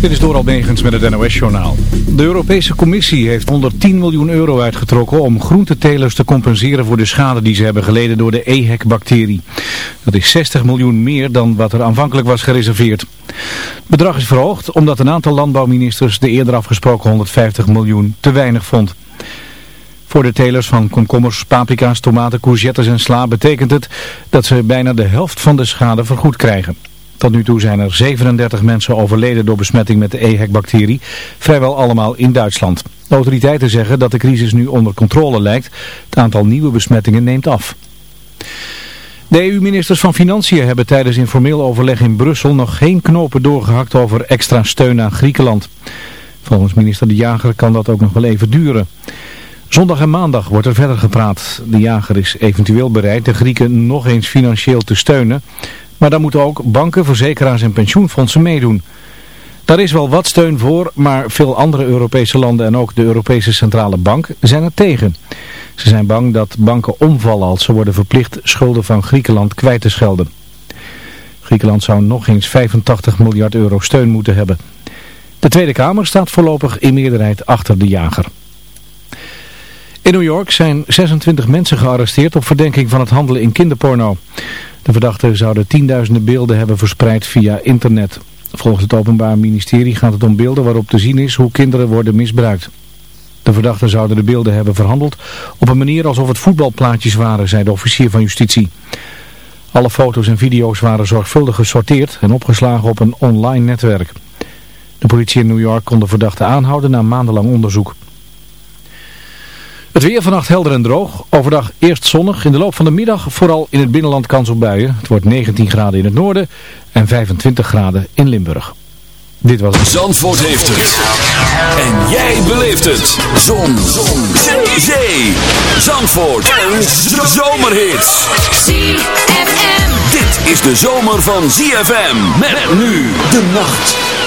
Dit is Doral Megens met het NOS-journaal. De Europese Commissie heeft 110 miljoen euro uitgetrokken om groentetelers te compenseren voor de schade die ze hebben geleden door de EHEC-bacterie. Dat is 60 miljoen meer dan wat er aanvankelijk was gereserveerd. Het bedrag is verhoogd omdat een aantal landbouwministers de eerder afgesproken 150 miljoen te weinig vond. Voor de telers van komkommers, paprika's, tomaten, courgettes en sla betekent het dat ze bijna de helft van de schade vergoed krijgen. Tot nu toe zijn er 37 mensen overleden door besmetting met de EHEC-bacterie, vrijwel allemaal in Duitsland. Autoriteiten zeggen dat de crisis nu onder controle lijkt. Het aantal nieuwe besmettingen neemt af. De EU-ministers van Financiën hebben tijdens informeel overleg in Brussel nog geen knopen doorgehakt over extra steun aan Griekenland. Volgens minister De Jager kan dat ook nog wel even duren. Zondag en maandag wordt er verder gepraat. De jager is eventueel bereid de Grieken nog eens financieel te steunen. Maar dan moeten ook banken, verzekeraars en pensioenfondsen meedoen. Daar is wel wat steun voor, maar veel andere Europese landen en ook de Europese Centrale Bank zijn er tegen. Ze zijn bang dat banken omvallen als ze worden verplicht schulden van Griekenland kwijt te schelden. Griekenland zou nog eens 85 miljard euro steun moeten hebben. De Tweede Kamer staat voorlopig in meerderheid achter de jager. In New York zijn 26 mensen gearresteerd op verdenking van het handelen in kinderporno. De verdachten zouden tienduizenden beelden hebben verspreid via internet. Volgens het Openbaar Ministerie gaat het om beelden waarop te zien is hoe kinderen worden misbruikt. De verdachten zouden de beelden hebben verhandeld op een manier alsof het voetbalplaatjes waren, zei de officier van justitie. Alle foto's en video's waren zorgvuldig gesorteerd en opgeslagen op een online netwerk. De politie in New York kon de verdachten aanhouden na maandenlang onderzoek. Het weer vannacht helder en droog. Overdag eerst zonnig. In de loop van de middag vooral in het binnenland kans op buien. Het wordt 19 graden in het noorden en 25 graden in Limburg. Dit was het. Zandvoort heeft het. En jij beleeft het. Zon. Zon. Zee. Zee. Zandvoort. Een zomerhit. ZFM. Dit is de zomer van ZFM. Met nu de nacht.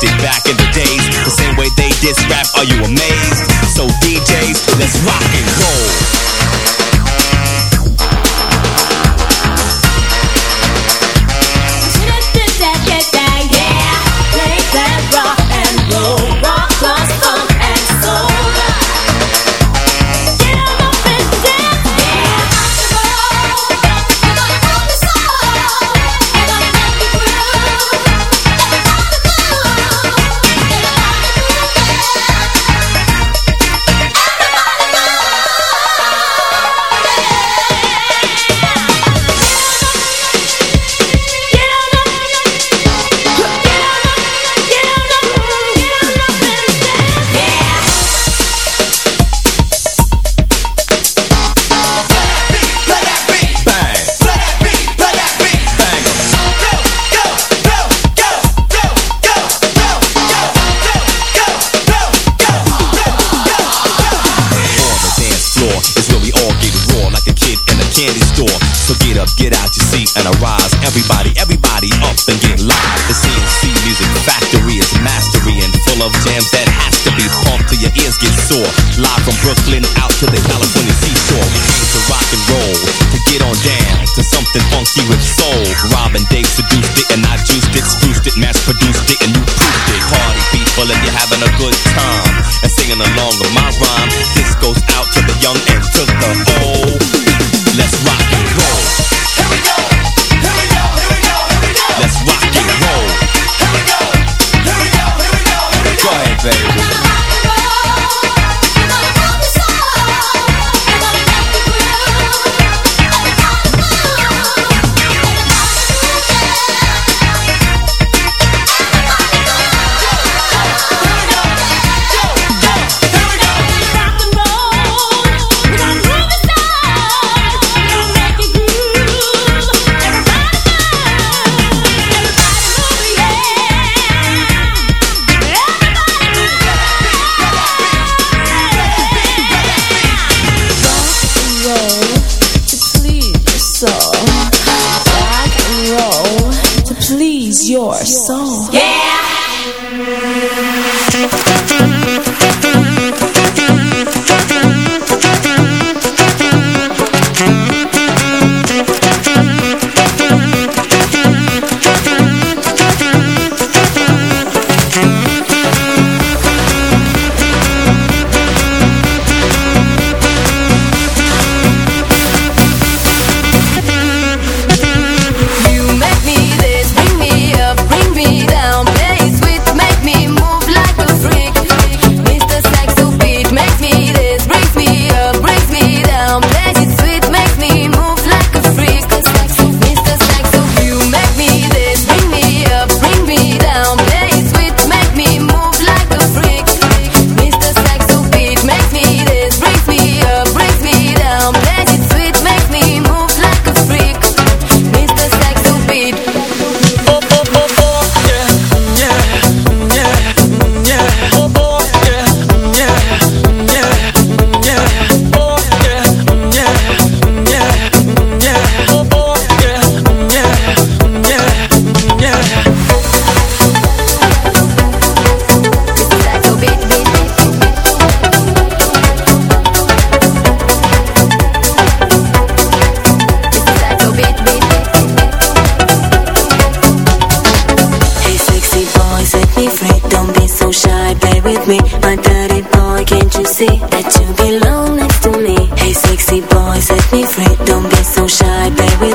existed back in the days. The same way they diss rap, are you amazed? So DJs, let's rock and roll.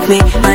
me. My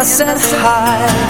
I said hi.